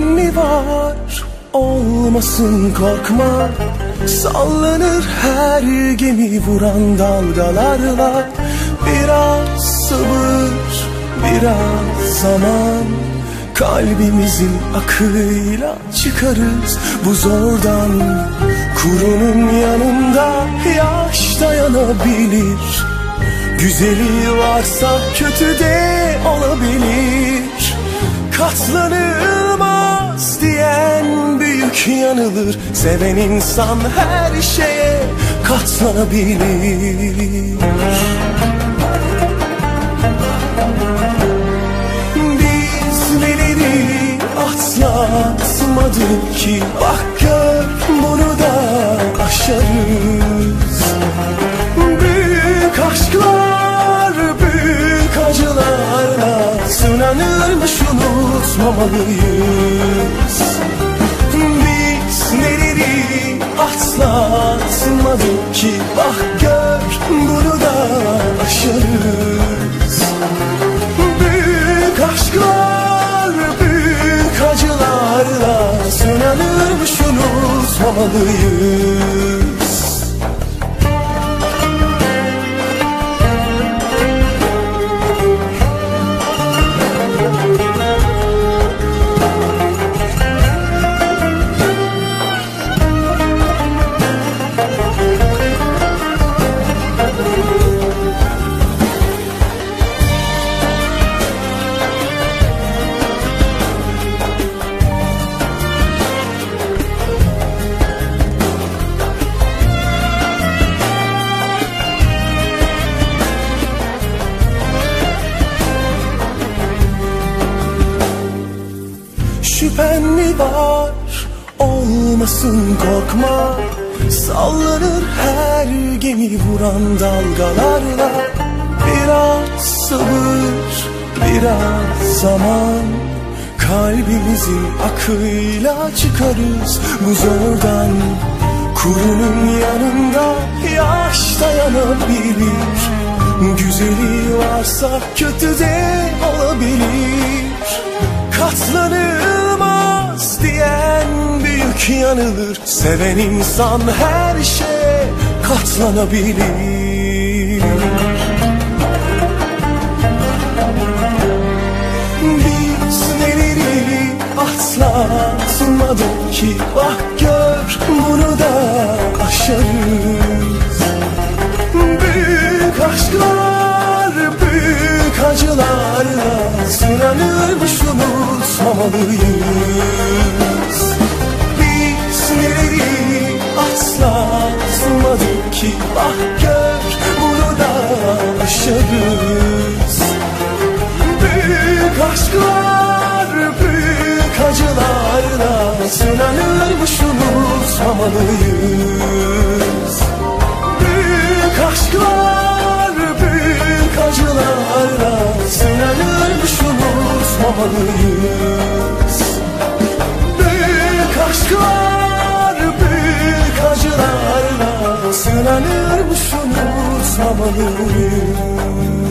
mi var? Olmasın korkma. Sallanır her gemi vuran dalgalarla. Biraz sabır biraz zaman. Kalbimizin akıyla çıkarız bu zordan. Kurunun yanında yaş dayanabilir. Güzeli varsa kötü de olabilir. Katlanılmaz diyen büyük yanılır. Seven insan her şeye katlanabilir. Biz neleri atlatmadık ki Bak gör bunu da aşarız unutmamalıyız Biz neleri atlatmadık ki Bak gör bunu da aşarız. Büyük aşklar, büyük acılarla Sınanırmış unutmamalıyız Şüphen mi var. Olmasın korkma. Sallanır her gemi vuran dalgalarla. Biraz sabır biraz zaman. Kalbimizin akıyla çıkarız. Bu zordan Kurunun yanında yaş dayanabilir. Güzeli varsa kötü de olabilir. Diyen büyük yanılır. Seven insan her şeye katlanabilir. Biz neleri atlatmadık ki? Bak gör bunu da aşarız. Büyük aşklar, büyük acılarla Sınanırmış unutmamalıyız ki Bak gör bunu da aşarız. Büyük aşklar, büyük acılarla Sınanırmış unutmamalıyız Büyük aşklar, büyük acılarla Sınanırmış unutmamalıyız Yaralanır muşum, samanım